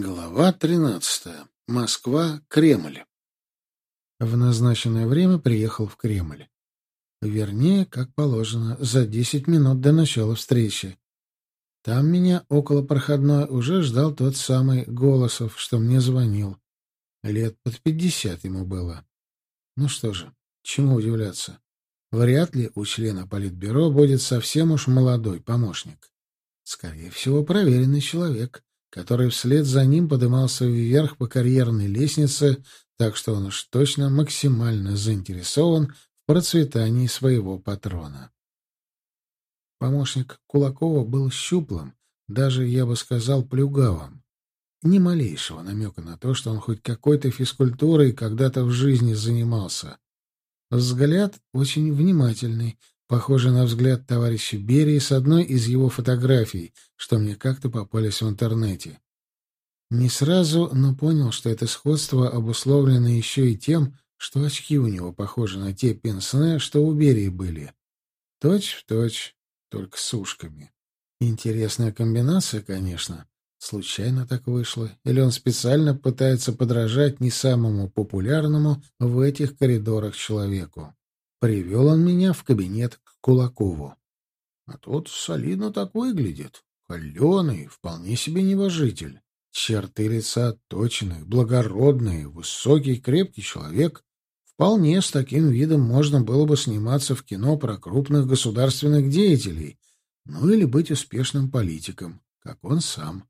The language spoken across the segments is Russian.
Глава 13. Москва, Кремль. В назначенное время приехал в Кремль. Вернее, как положено, за десять минут до начала встречи. Там меня около проходной уже ждал тот самый Голосов, что мне звонил. Лет под пятьдесят ему было. Ну что же, чему удивляться? Вряд ли у члена Политбюро будет совсем уж молодой помощник. Скорее всего, проверенный человек — который вслед за ним подымался вверх по карьерной лестнице, так что он уж точно максимально заинтересован в процветании своего патрона. Помощник Кулакова был щуплым, даже, я бы сказал, плюгавым. Ни малейшего намека на то, что он хоть какой-то физкультурой когда-то в жизни занимался. Взгляд очень внимательный, похожий на взгляд товарища Берии с одной из его фотографий, что мне как-то попались в интернете. Не сразу, но понял, что это сходство обусловлено еще и тем, что очки у него похожи на те пенсне, что у Берии были. Точь в точь, только с ушками. Интересная комбинация, конечно. Случайно так вышло. Или он специально пытается подражать не самому популярному в этих коридорах человеку. Привел он меня в кабинет Кулакову. А тот солидно так выглядит. Холеный, вполне себе небожитель. Черты лица точные, благородные, высокий, крепкий человек. Вполне с таким видом можно было бы сниматься в кино про крупных государственных деятелей, ну или быть успешным политиком, как он сам.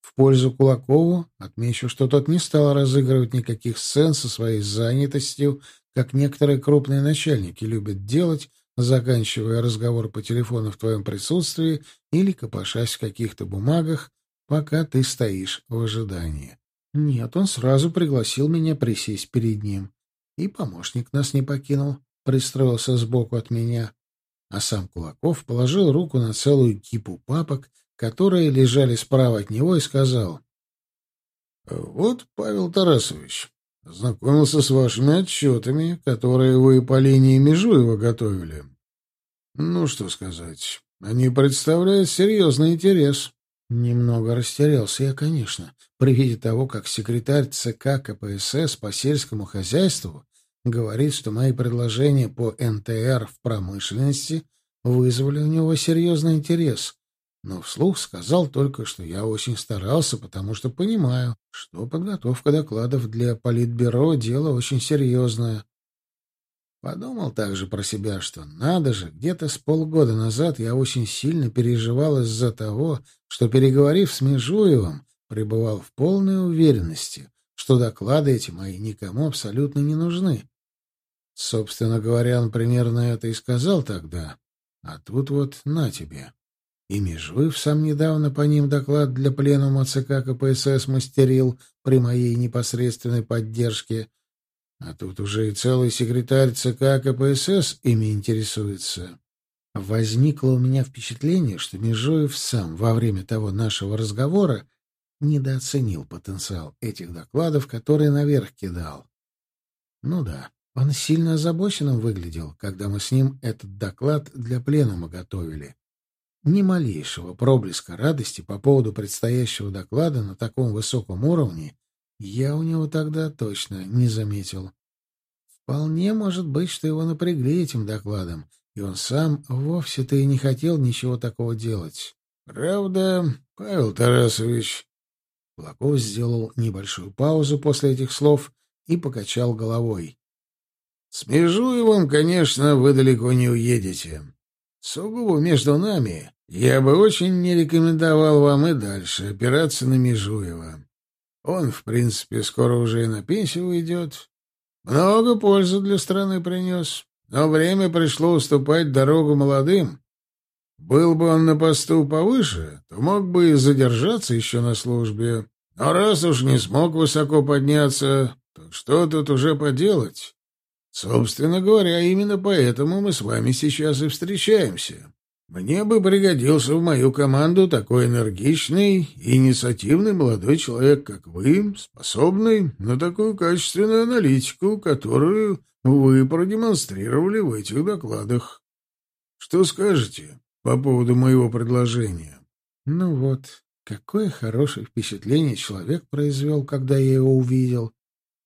В пользу Кулакову отмечу, что тот не стал разыгрывать никаких сцен со своей занятостью как некоторые крупные начальники любят делать, заканчивая разговор по телефону в твоем присутствии или копошась в каких-то бумагах, пока ты стоишь в ожидании. Нет, он сразу пригласил меня присесть перед ним. И помощник нас не покинул, пристроился сбоку от меня. А сам Кулаков положил руку на целую кипу папок, которые лежали справа от него, и сказал. — Вот, Павел Тарасович, Знакомился с вашими отчетами, которые вы по линии Межуева готовили. Ну, что сказать, они представляют серьезный интерес. Немного растерялся я, конечно, при виде того, как секретарь ЦК КПСС по сельскому хозяйству говорит, что мои предложения по НТР в промышленности вызвали у него серьезный интерес, но вслух сказал только, что я очень старался, потому что понимаю, что подготовка докладов для Политбюро — дело очень серьезное. Подумал также про себя, что надо же, где-то с полгода назад я очень сильно переживал из-за того, что, переговорив с Межуевым, пребывал в полной уверенности, что доклады эти мои никому абсолютно не нужны. Собственно говоря, он примерно это и сказал тогда. А тут вот на тебе. И Межуев сам недавно по ним доклад для пленума ЦК КПСС мастерил при моей непосредственной поддержке. А тут уже и целый секретарь ЦК КПСС ими интересуется. Возникло у меня впечатление, что Межуев сам во время того нашего разговора недооценил потенциал этих докладов, которые наверх кидал. Ну да, он сильно озабоченным выглядел, когда мы с ним этот доклад для пленума готовили. Ни малейшего проблеска радости по поводу предстоящего доклада на таком высоком уровне я у него тогда точно не заметил. Вполне может быть, что его напрягли этим докладом, и он сам вовсе-то и не хотел ничего такого делать. Правда, Павел Тарасович... Плаков сделал небольшую паузу после этих слов и покачал головой. — С Межуевым, конечно, вы далеко не уедете. Сугубо между нами я бы очень не рекомендовал вам и дальше опираться на Межуева. Он, в принципе, скоро уже и на пенсию уйдет. Много пользы для страны принес, но время пришло уступать дорогу молодым. Был бы он на посту повыше, то мог бы и задержаться еще на службе. Но раз уж не смог высоко подняться, то что тут уже поделать? Собственно говоря, именно поэтому мы с вами сейчас и встречаемся. Мне бы пригодился в мою команду такой энергичный и инициативный молодой человек, как вы, способный на такую качественную аналитику, которую вы продемонстрировали в этих докладах. Что скажете по поводу моего предложения? Ну вот, Какое хорошее впечатление человек произвел, когда я его увидел,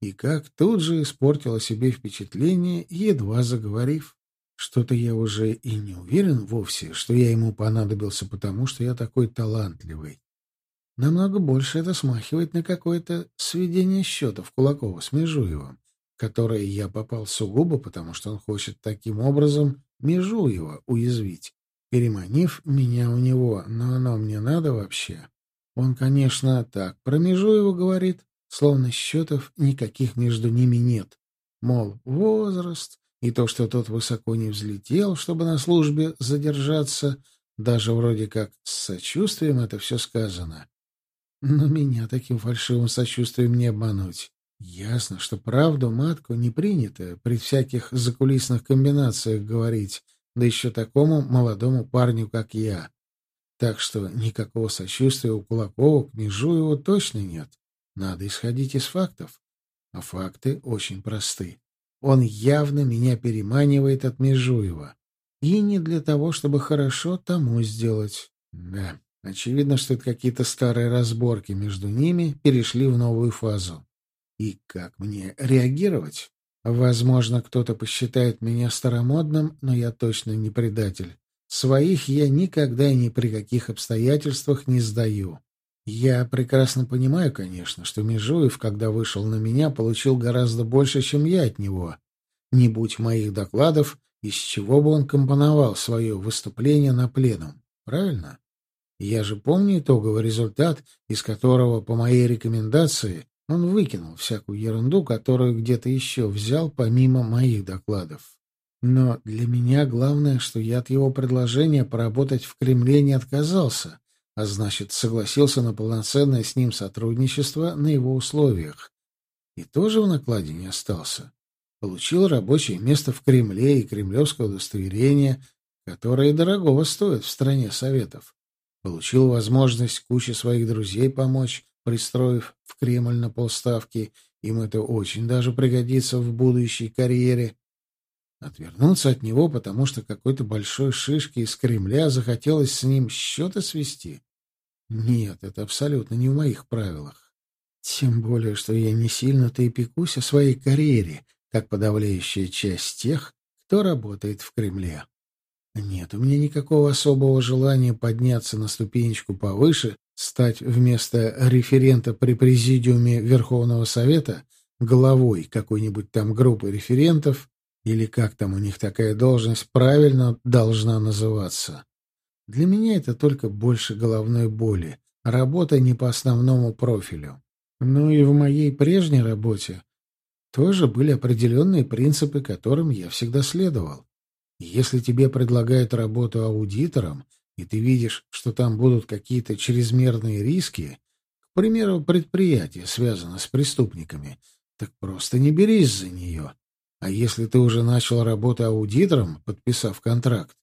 и как тут же испортил о себе впечатление, едва заговорив. Что-то я уже и не уверен вовсе, что я ему понадобился, потому что я такой талантливый. Намного больше это смахивает на какое-то сведение счетов Кулакова с Межуевым, которое я попал сугубо, потому что он хочет таким образом Межуева уязвить, переманив меня у него, но оно мне надо вообще. Он, конечно, так про Межуева говорит, словно счетов никаких между ними нет. Мол, возраст и то, что тот высоко не взлетел, чтобы на службе задержаться, даже вроде как с сочувствием это все сказано. Но меня таким фальшивым сочувствием не обмануть. Ясно, что правду матку не принято при всяких закулисных комбинациях говорить, да еще такому молодому парню, как я. Так что никакого сочувствия у Кулакова к Межуеву точно нет. Надо исходить из фактов. А факты очень просты. Он явно меня переманивает от Межуева. И не для того, чтобы хорошо тому сделать. Да, Очевидно, что это какие-то старые разборки между ними перешли в новую фазу. И как мне реагировать? Возможно, кто-то посчитает меня старомодным, но я точно не предатель. Своих я никогда и ни при каких обстоятельствах не сдаю. Я прекрасно понимаю, конечно, что Межуев, когда вышел на меня, получил гораздо больше, чем я от него. Не будь моих докладов, из чего бы он компоновал свое выступление на пленум. Правильно? Я же помню итоговый результат, из которого, по моей рекомендации, он выкинул всякую ерунду, которую где-то еще взял помимо моих докладов. Но для меня главное, что я от его предложения поработать в Кремле не отказался, а значит, согласился на полноценное с ним сотрудничество на его условиях. И тоже в накладе не остался. Получил рабочее место в Кремле и кремлевское удостоверение, которое дорогого стоит в стране Советов. Получил возможность куче своих друзей помочь, пристроив в Кремль на полставки. Им это очень даже пригодится в будущей карьере. Отвернуться от него, потому что какой-то большой шишки из Кремля захотелось с ним счеты свести? Нет, это абсолютно не в моих правилах. Тем более, что я не сильно-то и пекусь о своей карьере, как подавляющая часть тех, кто работает в Кремле. Нет, у меня никакого особого желания подняться на ступенечку повыше, стать вместо референта при президиуме Верховного Совета главой какой-нибудь там группы референтов, или как там у них такая должность правильно должна называться. Для меня это только больше головной боли, работа не по основному профилю. Ну и в моей прежней работе тоже были определенные принципы, которым я всегда следовал. Если тебе предлагают работу аудитором, и ты видишь, что там будут какие-то чрезмерные риски, к примеру, предприятие связано с преступниками, так просто не берись за нее. А если ты уже начал работу аудитором, подписав контракт,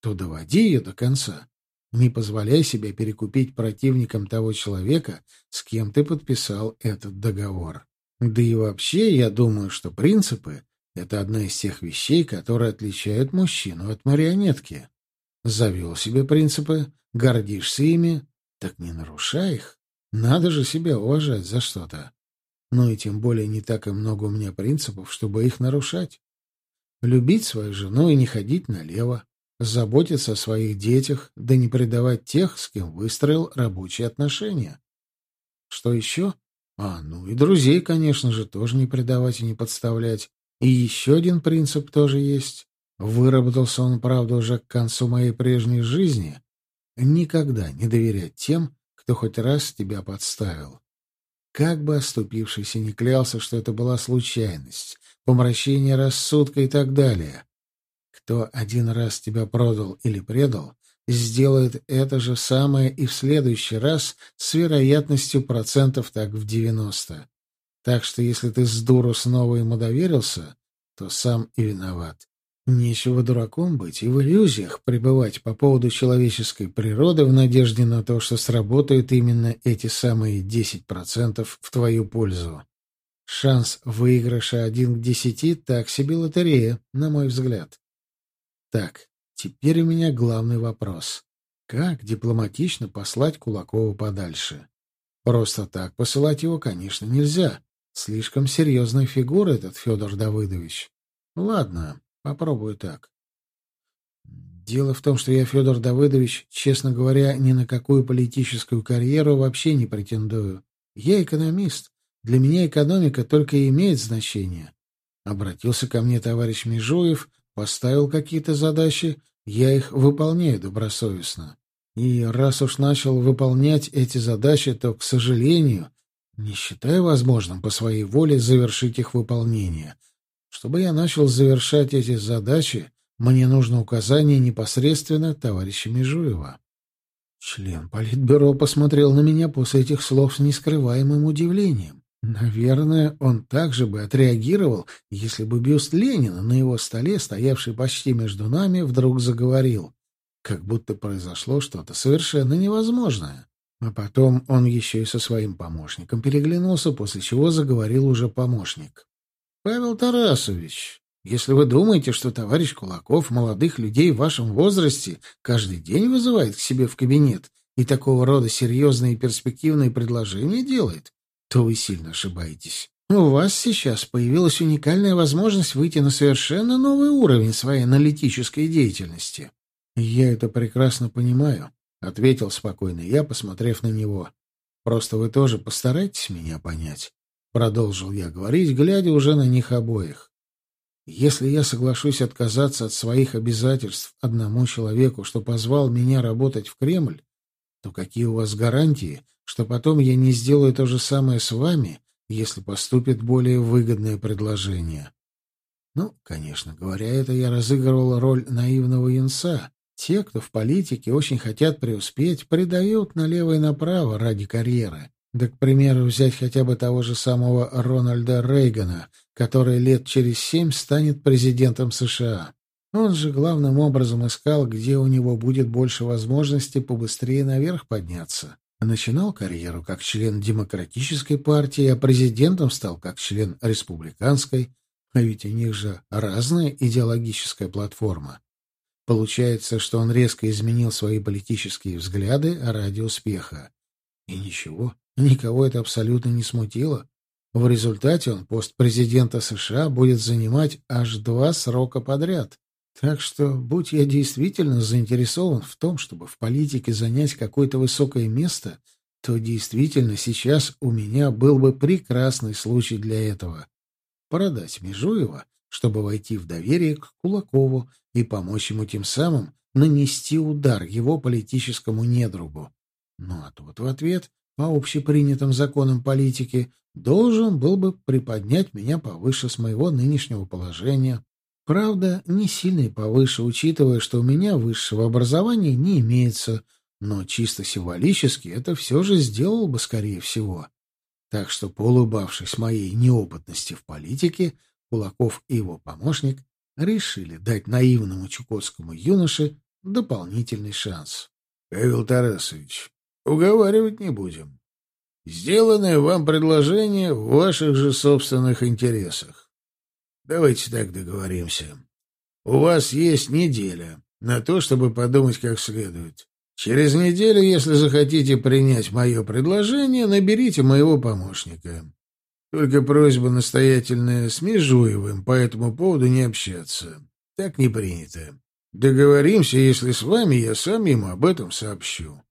то доводи ее до конца. Не позволяй себе перекупить противникам того человека, с кем ты подписал этот договор. Да и вообще, я думаю, что принципы это одна из тех вещей, которые отличают мужчину от марионетки. Завел себе принципы, гордишься ими, так не нарушай их. Надо же себя уважать за что-то. Ну и тем более не так и много у меня принципов, чтобы их нарушать. Любить свою жену и не ходить налево, заботиться о своих детях, да не предавать тех, с кем выстроил рабочие отношения. Что еще? А, ну и друзей, конечно же, тоже не предавать и не подставлять. И еще один принцип тоже есть. Выработался он, правда, уже к концу моей прежней жизни. Никогда не доверять тем, кто хоть раз тебя подставил. Как бы оступившийся не клялся, что это была случайность, помрачение рассудка и так далее. Кто один раз тебя продал или предал, сделает это же самое и в следующий раз с вероятностью процентов так в девяносто. Так что если ты с дуру снова ему доверился, то сам и виноват. Нечего дураком быть и в иллюзиях пребывать по поводу человеческой природы в надежде на то, что сработают именно эти самые 10% в твою пользу. Шанс выигрыша один к десяти — так себе лотерея, на мой взгляд. Так, теперь у меня главный вопрос. Как дипломатично послать Кулакова подальше? Просто так посылать его, конечно, нельзя. Слишком серьезная фигура этот Федор Давыдович. Ладно, попробую так. Дело в том, что я, Федор Давыдович, честно говоря, ни на какую политическую карьеру вообще не претендую. Я экономист. Для меня экономика только и имеет значение. Обратился ко мне товарищ Межуев, поставил какие-то задачи, я их выполняю добросовестно. И раз уж начал выполнять эти задачи, то, к сожалению, не считаю возможным по своей воле завершить их выполнение. Чтобы я начал завершать эти задачи, мне нужно указание непосредственно товарища Межуева. Член Политбюро посмотрел на меня после этих слов с нескрываемым удивлением. Наверное, он также бы отреагировал, если бы бюст Ленина на его столе, стоявший почти между нами, вдруг заговорил. Как будто произошло что-то совершенно невозможное. А потом он еще и со своим помощником переглянулся, после чего заговорил уже помощник. «Павел Тарасович, если вы думаете, что товарищ Кулаков молодых людей в вашем возрасте каждый день вызывает к себе в кабинет и такого рода серьезные и перспективные предложения делает, то вы сильно ошибаетесь. У вас сейчас появилась уникальная возможность выйти на совершенно новый уровень своей аналитической деятельности. Я это прекрасно понимаю, — ответил спокойно я, посмотрев на него. Просто вы тоже постарайтесь меня понять. Продолжил я говорить, глядя уже на них обоих. Если я соглашусь отказаться от своих обязательств одному человеку, что позвал меня работать в Кремль, то какие у вас гарантии, что потом я не сделаю то же самое с вами, если поступит более выгодное предложение? Ну, конечно, говоря это, я разыгрывал роль наивного юнца. Те, кто в политике очень хотят преуспеть, предают налево и направо ради карьеры. Да, к примеру, взять хотя бы того же самого Рональда Рейгана, который лет через семь станет президентом США. Он же главным образом искал, где у него будет больше возможности побыстрее наверх подняться. Начинал карьеру как член демократической партии, а президентом стал как член республиканской, а ведь у них же разная идеологическая платформа. Получается, что он резко изменил свои политические взгляды ради успеха. И ничего, Никого это абсолютно не смутило. В результате он пост президента США будет занимать аж два срока подряд. Так что, будь я действительно заинтересован в том, чтобы в политике занять какое-то высокое место, то действительно сейчас у меня был бы прекрасный случай для этого. Продать Межуева, чтобы войти в доверие к Кулакову и помочь ему тем самым нанести удар его политическому недругу. Ну а тот в ответ по общепринятым законам политики, должен был бы приподнять меня повыше с моего нынешнего положения. Правда, не сильно и повыше, учитывая, что у меня высшего образования не имеется, но чисто символически это все же сделал бы, скорее всего. Так что, поулыбавшись моей неопытности в политике, Кулаков и его помощник решили дать наивному чукотскому юноше дополнительный шанс. — Павел Тарасович, Уговаривать не будем. Сделанное вам предложение в ваших же собственных интересах. Давайте так договоримся. У вас есть неделя на то, чтобы подумать как следует. Через неделю, если захотите принять мое предложение, наберите моего помощника. Только просьба настоятельная с Межуевым по этому поводу не общаться. Так не принято. Договоримся, если с вами я сам ему об этом сообщу.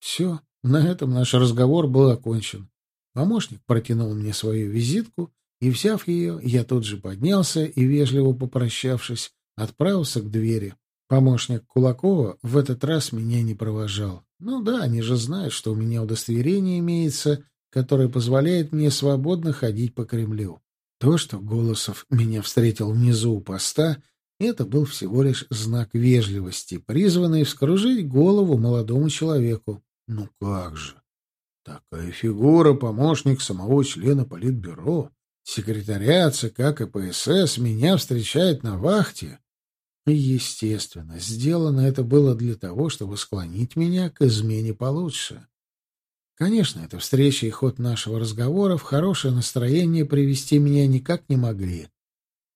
Все, на этом наш разговор был окончен. Помощник протянул мне свою визитку, и, взяв ее, я тут же поднялся и, вежливо попрощавшись, отправился к двери. Помощник Кулакова в этот раз меня не провожал. Ну да, они же знают, что у меня удостоверение имеется, которое позволяет мне свободно ходить по Кремлю. То, что Голосов меня встретил внизу у поста, это был всего лишь знак вежливости, призванный вскружить голову молодому человеку. Ну как же? Такая фигура — помощник самого члена Политбюро. Секретаря ЦК КПСС меня встречает на вахте. естественно, сделано это было для того, чтобы склонить меня к измене получше. Конечно, эта встреча и ход нашего разговора в хорошее настроение привести меня никак не могли.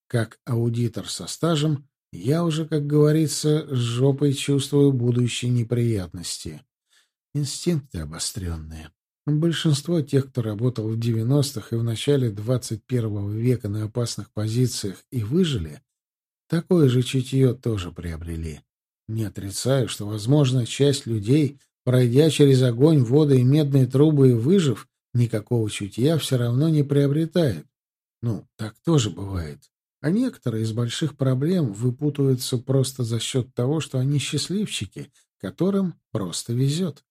Как аудитор со стажем, я уже, как говорится, с жопой чувствую будущие неприятности. Инстинкты обостренные. Большинство тех, кто работал в 90-х и в начале 21 века на опасных позициях и выжили, такое же чутье тоже приобрели. Не отрицаю, что, возможно, часть людей, пройдя через огонь, воду и медные трубы и выжив, никакого чутья все равно не приобретает. Ну, так тоже бывает. А некоторые из больших проблем выпутываются просто за счет того, что они счастливчики, которым просто везет.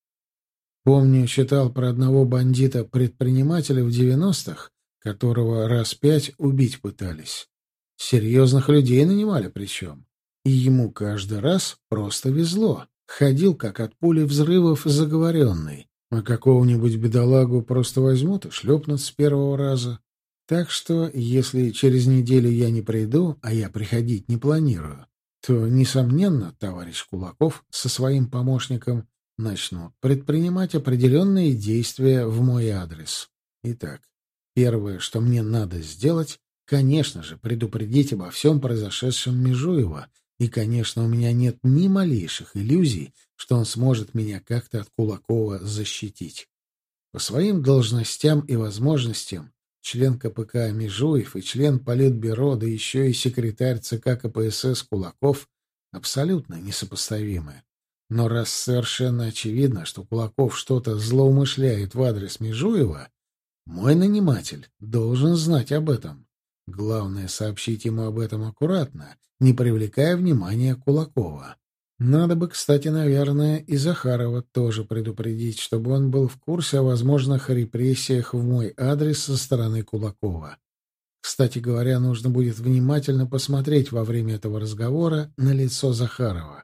Помню, читал про одного бандита-предпринимателя в 90-х, которого раз пять убить пытались. Серьезных людей нанимали причем. И ему каждый раз просто везло. Ходил, как от пули взрывов, заговоренный. А какого-нибудь бедолагу просто возьмут и шлепнут с первого раза. Так что, если через неделю я не приду, а я приходить не планирую, то, несомненно, товарищ Кулаков со своим помощником начнут предпринимать определенные действия в мой адрес. Итак, первое, что мне надо сделать, конечно же, предупредить обо всем произошедшем Межуева, и, конечно, у меня нет ни малейших иллюзий, что он сможет меня как-то от Кулакова защитить. По своим должностям и возможностям член КПК Межуев и член Политбюро, да еще и секретарь ЦК КПСС Кулаков абсолютно несопоставимы. Но раз совершенно очевидно, что Кулаков что-то злоумышляет в адрес Межуева, мой наниматель должен знать об этом. Главное — сообщить ему об этом аккуратно, не привлекая внимания Кулакова. Надо бы, кстати, наверное, и Захарова тоже предупредить, чтобы он был в курсе о возможных репрессиях в мой адрес со стороны Кулакова. Кстати говоря, нужно будет внимательно посмотреть во время этого разговора на лицо Захарова.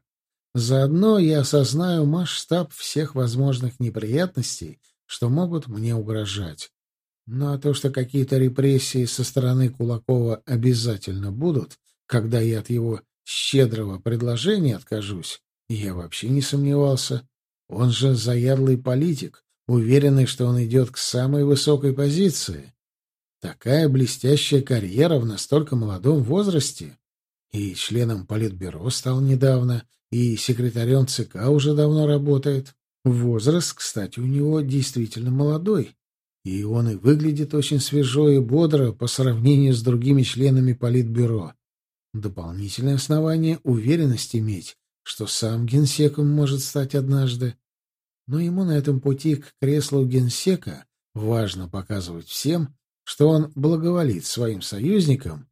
Заодно я осознаю масштаб всех возможных неприятностей, что могут мне угрожать. Ну а то, что какие-то репрессии со стороны Кулакова обязательно будут, когда я от его щедрого предложения откажусь, я вообще не сомневался. Он же заядлый политик, уверенный, что он идет к самой высокой позиции. Такая блестящая карьера в настолько молодом возрасте. И членом политбюро стал недавно, и секретарем ЦК уже давно работает. Возраст, кстати, у него действительно молодой. И он и выглядит очень свежо и бодро по сравнению с другими членами политбюро. Дополнительное основание — уверенность иметь, что сам генсеком может стать однажды. Но ему на этом пути к креслу генсека важно показывать всем, что он благоволит своим союзникам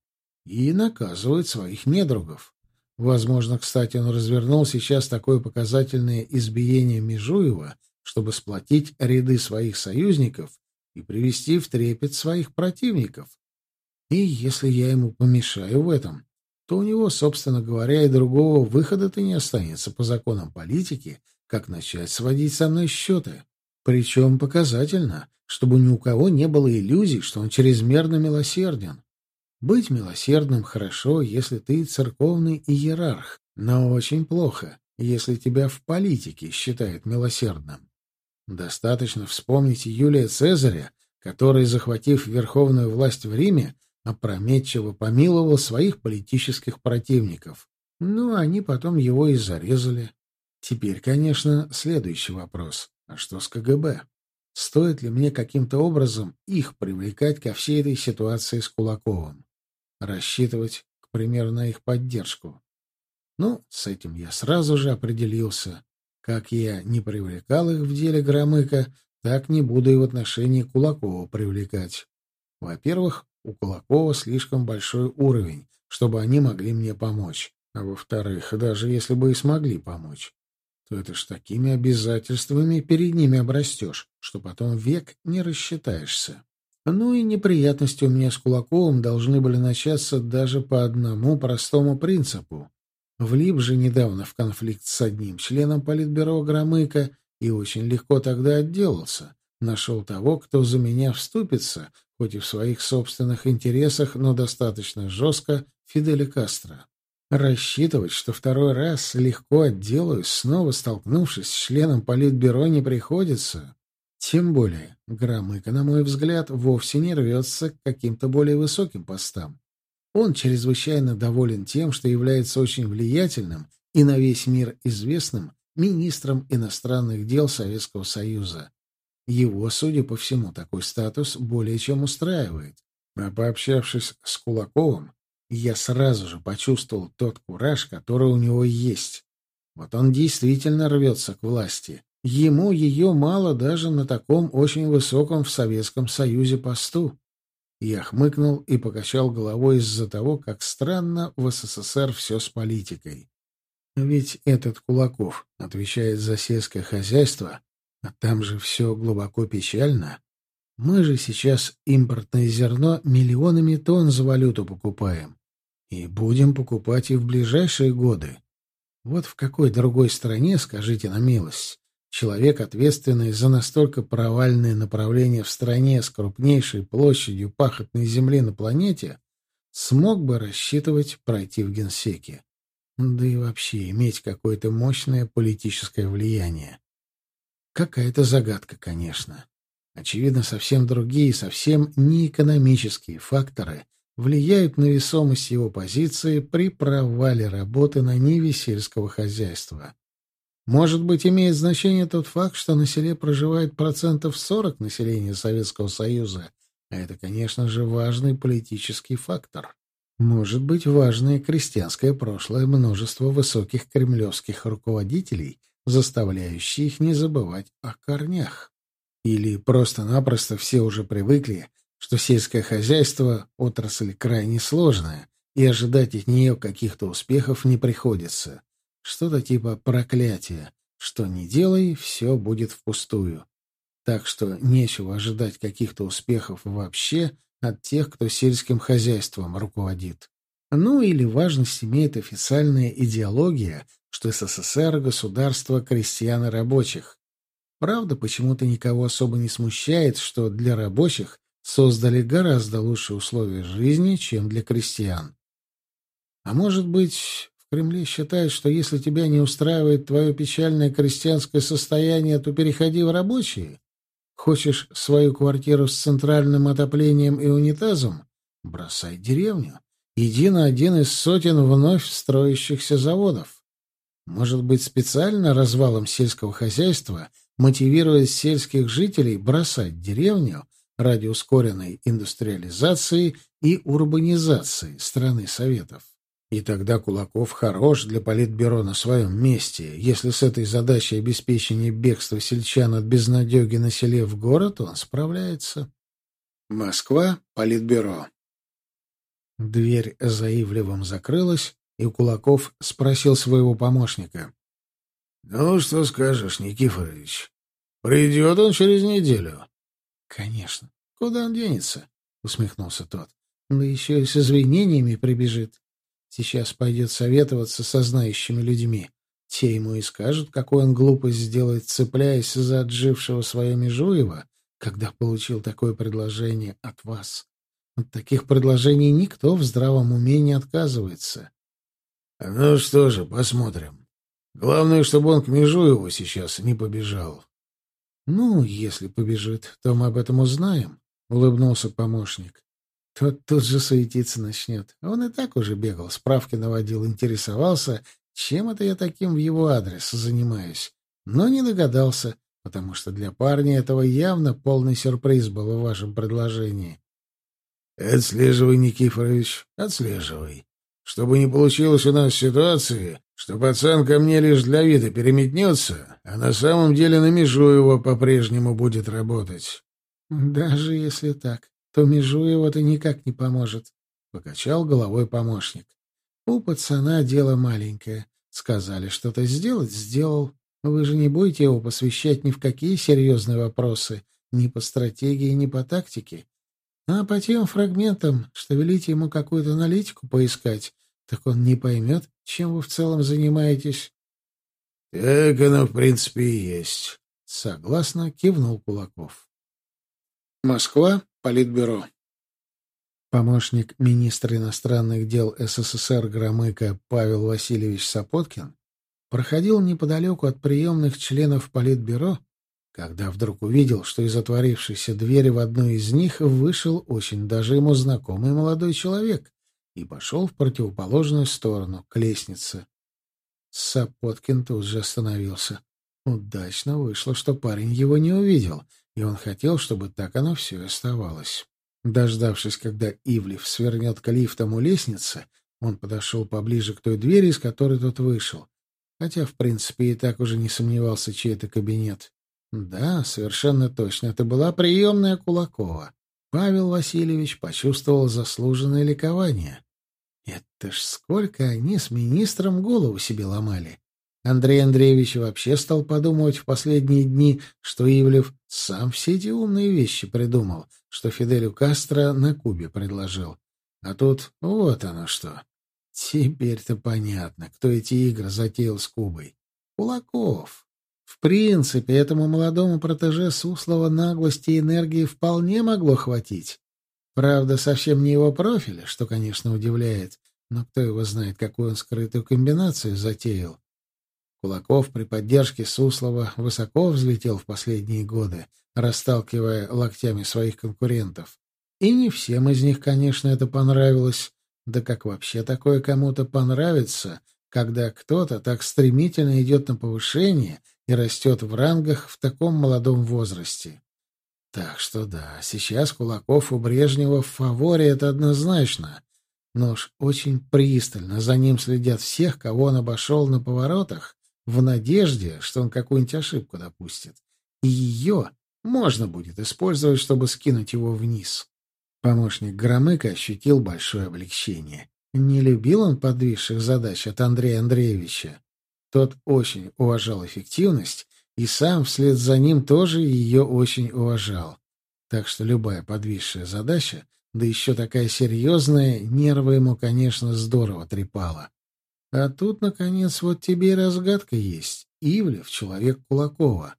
и наказывает своих недругов. Возможно, кстати, он развернул сейчас такое показательное избиение Межуева, чтобы сплотить ряды своих союзников и привести в трепет своих противников. И если я ему помешаю в этом, то у него, собственно говоря, и другого выхода-то не останется по законам политики, как начать сводить со мной счеты. Причем показательно, чтобы ни у кого не было иллюзий, что он чрезмерно милосерден. Быть милосердным хорошо, если ты церковный иерарх, но очень плохо, если тебя в политике считают милосердным. Достаточно вспомнить Юлия Цезаря, который, захватив верховную власть в Риме, опрометчиво помиловал своих политических противников. Ну, они потом его и зарезали. Теперь, конечно, следующий вопрос. А что с КГБ? Стоит ли мне каким-то образом их привлекать ко всей этой ситуации с Кулаковым? Рассчитывать, к примеру, на их поддержку? Ну, с этим я сразу же определился. Как я не привлекал их в деле Громыка, так не буду и в отношении Кулакова привлекать. Во-первых, у Кулакова слишком большой уровень, чтобы они могли мне помочь. А во-вторых, даже если бы и смогли помочь, то это ж такими обязательствами перед ними обрастешь, что потом век не рассчитаешься. Ну и неприятности у меня с Кулаковым должны были начаться даже по одному простому принципу. Влип же недавно в конфликт с одним членом политбюро Громыка и очень легко тогда отделался. Нашел того, кто за меня вступится, хоть и в своих собственных интересах, но достаточно жестко, Фиделя Кастро. Рассчитывать, что второй раз легко отделаюсь, снова столкнувшись с членом Политбюро, не приходится. Тем более, Громыко, на мой взгляд, вовсе не рвется к каким-то более высоким постам. Он чрезвычайно доволен тем, что является очень влиятельным и на весь мир известным министром иностранных дел Советского Союза. Его, судя по всему, такой статус более чем устраивает. А пообщавшись с Кулаковым, я сразу же почувствовал тот кураж, который у него есть. Вот он действительно рвется к власти. Ему ее мало даже на таком очень высоком в Советском Союзе посту. Я хмыкнул и покачал головой из-за того, как странно в СССР все с политикой. Ведь этот Кулаков отвечает за сельское хозяйство, а там же все глубоко печально. Мы же сейчас импортное зерно миллионами тонн за валюту покупаем. И будем покупать и в ближайшие годы. Вот в какой другой стране, скажите на милость, человек, ответственный за настолько провальное направление в стране с крупнейшей площадью пахотной земли на планете, смог бы рассчитывать пройти в генсеке. Да и вообще иметь какое-то мощное политическое влияние. Какая-то загадка, конечно. Очевидно, совсем другие, совсем не экономические факторы влияют на весомость его позиции при провале работы на ниве сельского хозяйства. Может быть, имеет значение тот факт, что на селе проживает процентов 40 населения Советского Союза, а это, конечно же, важный политический фактор. Может быть, важное крестьянское прошлое множество высоких кремлевских руководителей, заставляющие их не забывать о корнях. Или просто-напросто все уже привыкли, что сельское хозяйство — отрасль крайне сложная, и ожидать от нее каких-то успехов не приходится. Что-то типа проклятия. Что не делай, все будет впустую. Так что нечего ожидать каких-то успехов вообще от тех, кто сельским хозяйством руководит. Ну или важность имеет официальная идеология, что СССР — государство крестьян и рабочих, Правда, почему-то никого особо не смущает, что для рабочих создали гораздо лучшие условия жизни, чем для крестьян. А может быть, в Кремле считают, что если тебя не устраивает твое печальное крестьянское состояние, то переходи в рабочие? Хочешь свою квартиру с центральным отоплением и унитазом? Бросай деревню. Иди на один из сотен вновь строящихся заводов. Может быть, специально развалом сельского хозяйства — мотивируя сельских жителей бросать деревню ради ускоренной индустриализации и урбанизации страны Советов. И тогда Кулаков хорош для политбюро на своем месте. Если с этой задачей обеспечения бегства сельчан от безнадеги на селе в город, он справляется. Москва, политбюро. Дверь за Ивлевым закрылась, и Кулаков спросил своего помощника. «Ну, что скажешь, Никифорович? Придет он через неделю». «Конечно. Куда он денется?» — усмехнулся тот. «Да еще и с извинениями прибежит. Сейчас пойдет советоваться со знающими людьми. Те ему и скажут, какой он глупость сделает, цепляясь за отжившего свое Межуева, когда получил такое предложение от вас. От таких предложений никто в здравом уме не отказывается». «Ну что же, посмотрим. Главное, чтобы он к Межуеву сейчас не побежал. — Ну, если побежит, то мы об этом узнаем, — улыбнулся помощник. Тот тут же суетиться начнет. Он и так уже бегал, справки наводил, интересовался, чем это я таким в его адрес занимаюсь. Но не догадался, потому что для парня этого явно полный сюрприз был в вашем предложении. — Отслеживай, Никифорович, отслеживай. Чтобы не получилось у нас ситуации, что пацан ко мне лишь для вида переметнется, а на самом деле на Межуева по-прежнему будет работать. — Даже если так, то Межуева-то никак не поможет, — покачал головой помощник. — У пацана дело маленькое. Сказали что-то сделать — сделал. Вы же не будете его посвящать ни в какие серьезные вопросы, ни по стратегии, ни по тактике. А по тем фрагментам, что велите ему какую-то аналитику поискать, так он не поймет, чем вы в целом занимаетесь. — Так оно, в принципе, и есть. — согласно кивнул Кулаков. Москва, Политбюро. Помощник министра иностранных дел СССР Громыко Павел Васильевич Сапоткин проходил неподалеку от приемных членов Политбюро когда вдруг увидел, что из отворившейся двери в одну из них вышел очень даже ему знакомый молодой человек и пошел в противоположную сторону, к лестнице. Сапоткин тут же остановился. Удачно вышло, что парень его не увидел, и он хотел, чтобы так оно все и оставалось. Дождавшись, когда Ивлев свернет к лифтам у лестницы, он подошел поближе к той двери, из которой тот вышел. Хотя, в принципе, и так уже не сомневался, чей это кабинет. Да, совершенно точно, это была приемная Кулакова. Павел Васильевич почувствовал заслуженное ликование. Это ж сколько они с министром голову себе ломали. Андрей Андреевич вообще стал подумывать в последние дни, что Ивлев сам все эти умные вещи придумал, что Фиделю Кастро на Кубе предложил. А тут вот оно что. Теперь-то понятно, кто эти игры затеял с Кубой. Кулаков. В принципе, этому молодому протеже Суслова наглости и энергии вполне могло хватить. Правда, совсем не его профиля, что, конечно, удивляет, но кто его знает, какую он скрытую комбинацию затеял. Кулаков при поддержке Суслова высоко взлетел в последние годы, расталкивая локтями своих конкурентов. И не всем из них, конечно, это понравилось. Да как вообще такое кому-то понравится, когда кто-то так стремительно идет на повышение и растет в рангах в таком молодом возрасте? Так что да, сейчас Кулаков у Брежнева в фаворе, это однозначно. Но уж очень пристально за ним следят всех, кого он обошел на поворотах, в надежде, что он какую-нибудь ошибку допустит. И ее можно будет использовать, чтобы скинуть его вниз. Помощник Громыка ощутил большое облегчение. Не любил он подвисших задач от Андрея Андреевича. Тот очень уважал эффективность, и сам вслед за ним тоже ее очень уважал. Так что любая подвисшая задача, да еще такая серьезная, нервы ему, конечно, здорово трепала. А тут, наконец, вот тебе и разгадка есть. Ивлев — человек Кулакова.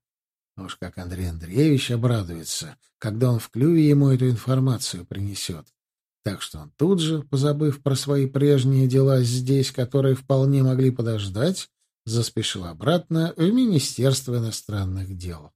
Уж как Андрей Андреевич обрадуется, когда он в клюве ему эту информацию принесет. Так что он тут же, позабыв про свои прежние дела здесь, которые вполне могли подождать, заспешил обратно в Министерство иностранных дел.